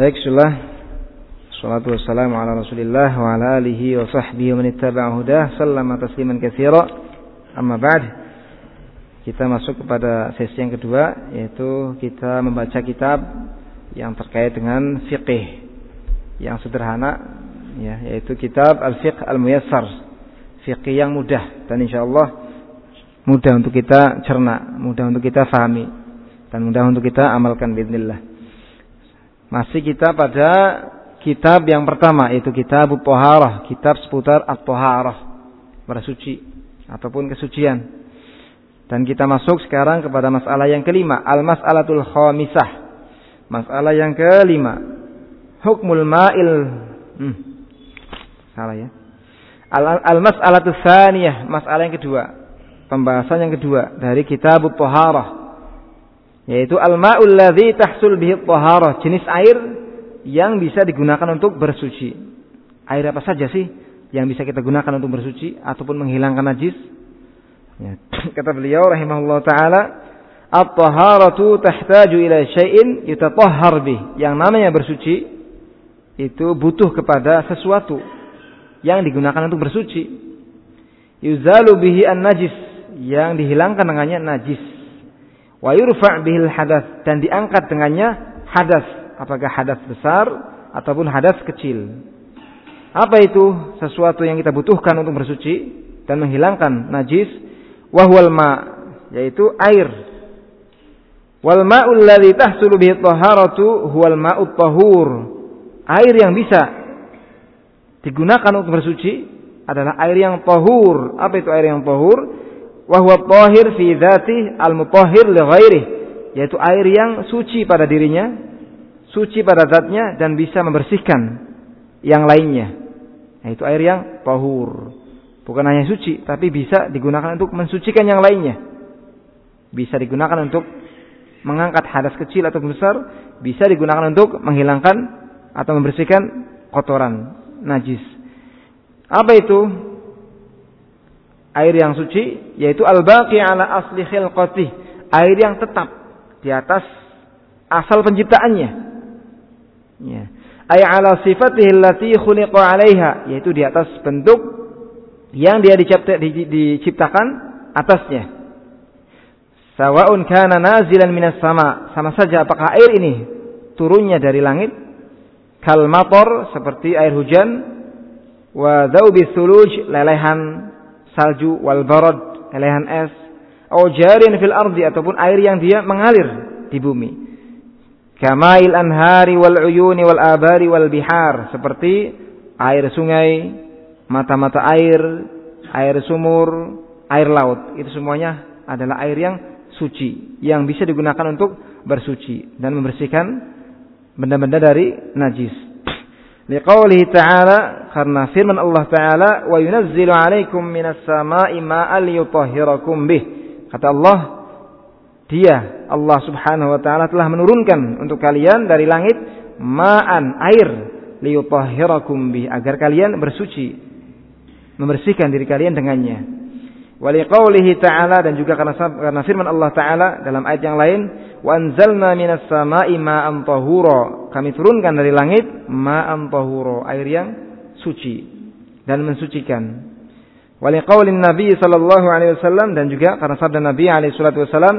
Baik, sudah. Salatu wassalamu ala Rasulillah wa ala alihi wa sahbihi wa man ittaba'a hudah sallama tasliman katsira. Amma ba'd. Kita masuk kepada sesi yang kedua yaitu kita membaca kitab yang terkait dengan fiqih yang sederhana ya yaitu kitab Al-Fiqh Al-Muyassar. Fiqih yang mudah dan insyaallah mudah untuk kita cerna, mudah untuk kita fahami dan mudah untuk kita amalkan bismillah. Masih kita pada kitab yang pertama yaitu kitab Toharah, kitab seputar At-Toharah, bersuci ataupun kesucian. Dan kita masuk sekarang kepada masalah yang kelima, al-mas'alatul khamisah. Masalah yang kelima, hukmul ma'il hmm. salah ya. Al-mas'alatul tsaniyah, masalah yang kedua. Pembahasan yang kedua dari kitab Toharah yaitu al-ma'ul ladzi tahsul bihi taharah, jenis air yang bisa digunakan untuk bersuci. Air apa saja sih yang bisa kita gunakan untuk bersuci ataupun menghilangkan najis? Ya. Kata beliau rahimahullah taala, "At-taharatu tahtaju ila syai'in yutatahhar bih." Yang namanya bersuci itu butuh kepada sesuatu yang digunakan untuk bersuci. Yuzalu bihi an-najis, yang dihilangkan dengannya najis wa yurfa' bihil hadas dan diangkat dengannya hadas apakah hadas besar ataupun hadas kecil. Apa itu sesuatu yang kita butuhkan untuk bersuci dan menghilangkan najis? Wahwal ma yaitu air. Wal ma'ul ladzi tahsulu bihi taharatu huwal ma'ut tahur. Air yang bisa digunakan untuk bersuci adalah air yang tahur. Apa itu air yang tahur Wahwa tahir fi dzati al-mutahhir li ghairi, yaitu air yang suci pada dirinya, suci pada zatnya dan bisa membersihkan yang lainnya. Yaitu air yang tahur. Bukan hanya suci, tapi bisa digunakan untuk mensucikan yang lainnya. Bisa digunakan untuk mengangkat hadas kecil atau besar, bisa digunakan untuk menghilangkan atau membersihkan kotoran, najis. Apa itu? Air yang suci yaitu al-baqi ala asli khilqati, air yang tetap di atas asal penciptaannya. Ya. Ay ala sifatihi allati khuliqa 'alaiha, yaitu di atas bentuk yang dia diciptakan atasnya. Sawa'un kana nazilan minas sama, sama saja apakah air ini turunnya dari langit kal mator seperti air hujan wa dzaubi thuluj lelehan salju wal barad, elehan es, atau jarin fil ardi ataupun air yang dia mengalir di bumi. Kamail anhari wal uyuni wal abari wal bihar seperti air sungai, mata-mata air, air sumur, air laut. Itu semuanya adalah air yang suci yang bisa digunakan untuk bersuci dan membersihkan benda-benda dari najis. Liqaulihi ta'ala karena firman Allah Ta'ala wa yunazzilu 'alaikum minas sama'i ma'al yutahhirakum bih. Kata Allah, Dia Allah Subhanahu wa taala telah menurunkan untuk kalian dari langit ma'an air liyutahhirakum bih agar kalian bersuci membersihkan diri kalian dengannya. Waliqaulihi ta'ala dan juga karena karena firman Allah Ta'ala dalam ayat yang lain wa anzalna minas sama'i ma'an tahura kami turunkan dari langit ma'an tahuro, air yang suci dan mensucikan. Waliqaulin Nabi sallallahu alaihi wasallam dan juga karena sabda Nabi alaihi salatu wasallam,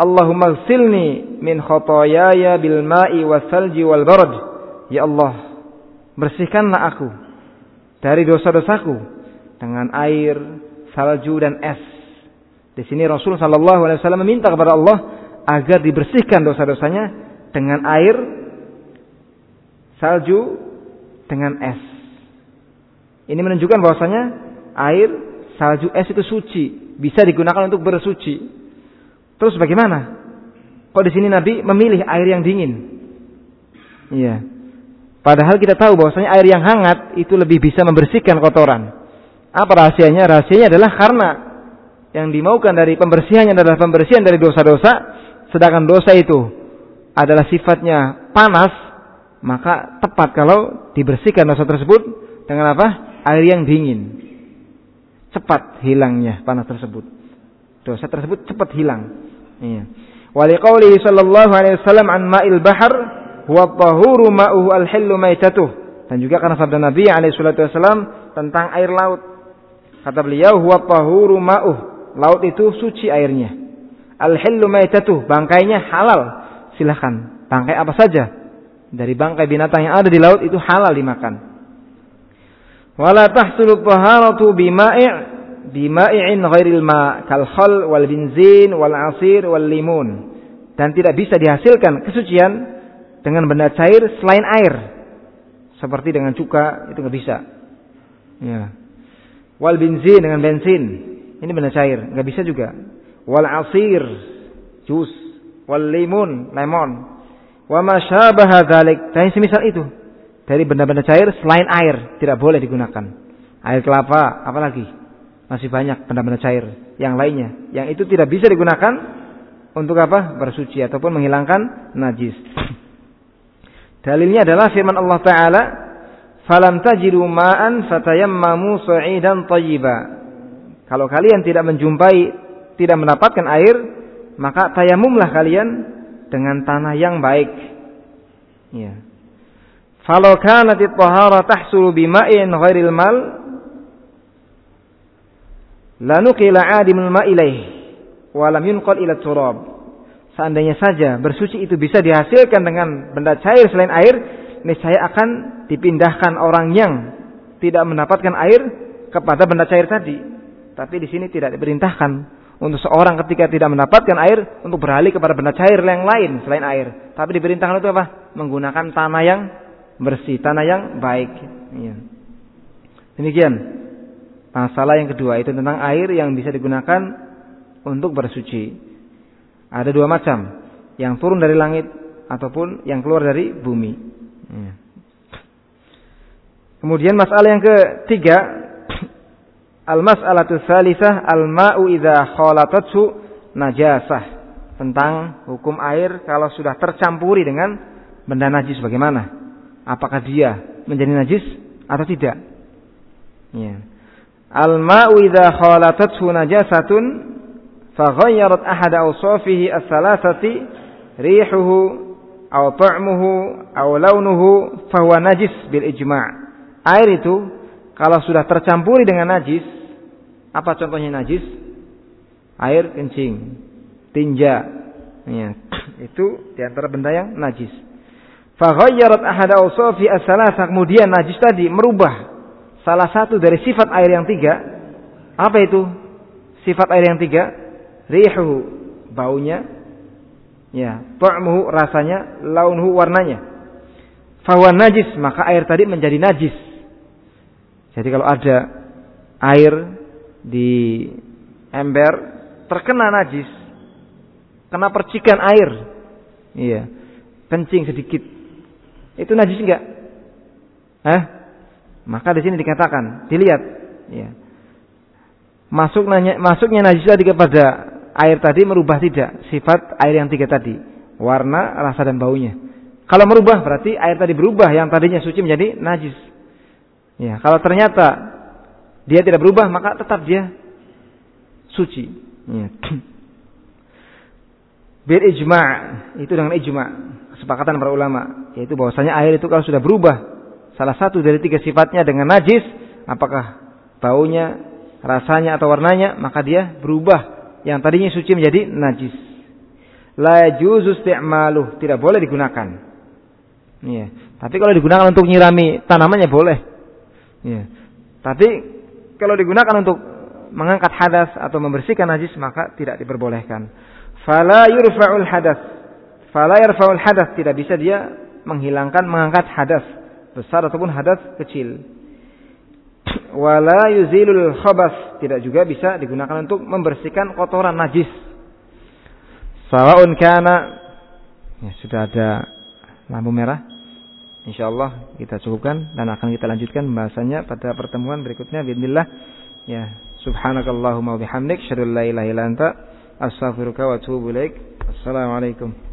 Allahumma ghsilni min khotoyaya bil ma'i wasalji wal barad. Ya Allah, bersihkanlah aku dari dosa-dosaku dengan air, salju dan es. Di sini Rasul sallallahu alaihi wasallam meminta kepada Allah agar dibersihkan dosa-dosanya dengan air, salju dengan es. Ini menunjukkan bahwasanya air, salju, es itu suci, bisa digunakan untuk bersuci. Terus bagaimana? Kok di sini Nabi memilih air yang dingin? Iya. Padahal kita tahu bahwasanya air yang hangat itu lebih bisa membersihkan kotoran. Apa rahasianya? Rahasianya adalah karena yang dimaukan dari pembersihannya adalah pembersihan dari dosa-dosa, sedangkan dosa itu adalah sifatnya panas, maka tepat kalau dibersihkan dosa tersebut dengan apa? Air yang dingin. Cepat hilangnya panas tersebut. Dosa tersebut cepat hilang. Iya. Wali qawlihi sallallahu alaihi wasallam an ma'il bahar huwa tahuru ma'uhu al-hillu maitatuh. Dan juga karena sabda Nabi alaihi salatu wasallam tentang air laut. Kata beliau huwa tahuru ma'uh. Laut itu suci airnya. Al-hillu maitatuh, bangkainya halal. Silahkan, bangkai apa saja. Dari bangkai binatang yang ada di laut itu halal dimakan. Wala tahsulu taharatu bima'i' bima'i'in ghairil ma' kal khal wal benzin wal asir wal limun. Dan tidak bisa dihasilkan kesucian dengan benda cair selain air. Seperti dengan cuka itu nggak bisa. Ya. Wal benzin dengan bensin. Ini benda cair, nggak bisa juga. Wal asir, jus. Wal limun, lemon. Wa ma syabaha dzalik. Dan semisal itu dari benda-benda cair selain air tidak boleh digunakan. Air kelapa, apalagi masih banyak benda-benda cair yang lainnya yang itu tidak bisa digunakan untuk apa? Bersuci ataupun menghilangkan najis. Dalilnya adalah firman Allah Taala, "Falam tajidu ma'an fatayammamu sa'idan thayyiba." Kalau kalian tidak menjumpai, tidak mendapatkan air, maka tayamumlah kalian dengan tanah yang baik. Ya. Falau kanat at-tahara tahsulu bima'in ghairil mal lanukila adimul ma'ilaih wa lam yunqal ila turab. Seandainya saja bersuci itu bisa dihasilkan dengan benda cair selain air, niscaya akan dipindahkan orang yang tidak mendapatkan air kepada benda cair tadi. Tapi di sini tidak diperintahkan untuk seorang ketika tidak mendapatkan air untuk beralih kepada benda cair yang lain selain air. Tapi diperintahkan itu apa? Menggunakan tanah yang bersih, tanah yang baik. Ya. Demikian. Masalah yang kedua itu tentang air yang bisa digunakan untuk bersuci. Ada dua macam, yang turun dari langit ataupun yang keluar dari bumi. Ya. Kemudian masalah yang ketiga, al-mas'alatu salisah al-ma'u idza khalatatsu najasah. Tentang hukum air kalau sudah tercampuri dengan benda najis bagaimana? apakah dia menjadi najis atau tidak. Ya. Al-ma'u idza khalatathu najasatun faghayyarat ahad awsafihi as-salasati rihuhu aw ta'muhu aw launuhu fahuwa najis bil ijma'. Air itu kalau sudah tercampuri dengan najis, apa contohnya najis? Air kencing, tinja. Ya. Itu di antara benda yang najis. Faghayyarat ahada awsafi as-salasa. Kemudian najis tadi merubah salah satu dari sifat air yang tiga. Apa itu? Sifat air yang tiga. Rihu, baunya. Ya, ta'muhu rasanya, launhu warnanya. Fahuwa najis, maka air tadi menjadi najis. Jadi kalau ada air di ember terkena najis, kena percikan air, iya, kencing sedikit, itu najis enggak? Hah? Maka di sini dikatakan, dilihat, ya. Masuk nanya, masuknya najis tadi kepada air tadi merubah tidak sifat air yang tiga tadi, warna, rasa dan baunya. Kalau merubah berarti air tadi berubah yang tadinya suci menjadi najis. Ya, kalau ternyata dia tidak berubah maka tetap dia suci. Ya. Bil ijma' itu dengan ijma' kesepakatan para ulama yaitu bahwasanya air itu kalau sudah berubah salah satu dari tiga sifatnya dengan najis apakah baunya rasanya atau warnanya maka dia berubah. Yang tadinya suci menjadi najis. La juzu isti'maluh tidak boleh digunakan. Ya. Tapi kalau digunakan untuk nyirami tanamannya boleh. Ya. Tapi kalau digunakan untuk mengangkat hadas atau membersihkan najis maka tidak diperbolehkan fala yurfa'ul hadas fala yarfa'ul hadas tidak bisa dia menghilangkan mengangkat hadas besar ataupun hadas kecil. Wala yuzilul khabas tidak juga bisa digunakan untuk membersihkan kotoran najis. Sawaun kana ya sudah ada lampu merah. Insyaallah kita cukupkan dan akan kita lanjutkan pembahasannya pada pertemuan berikutnya bismillah. Ya, subhanakallahumma bihamdik, la ilaha anta. Assalamualaikum.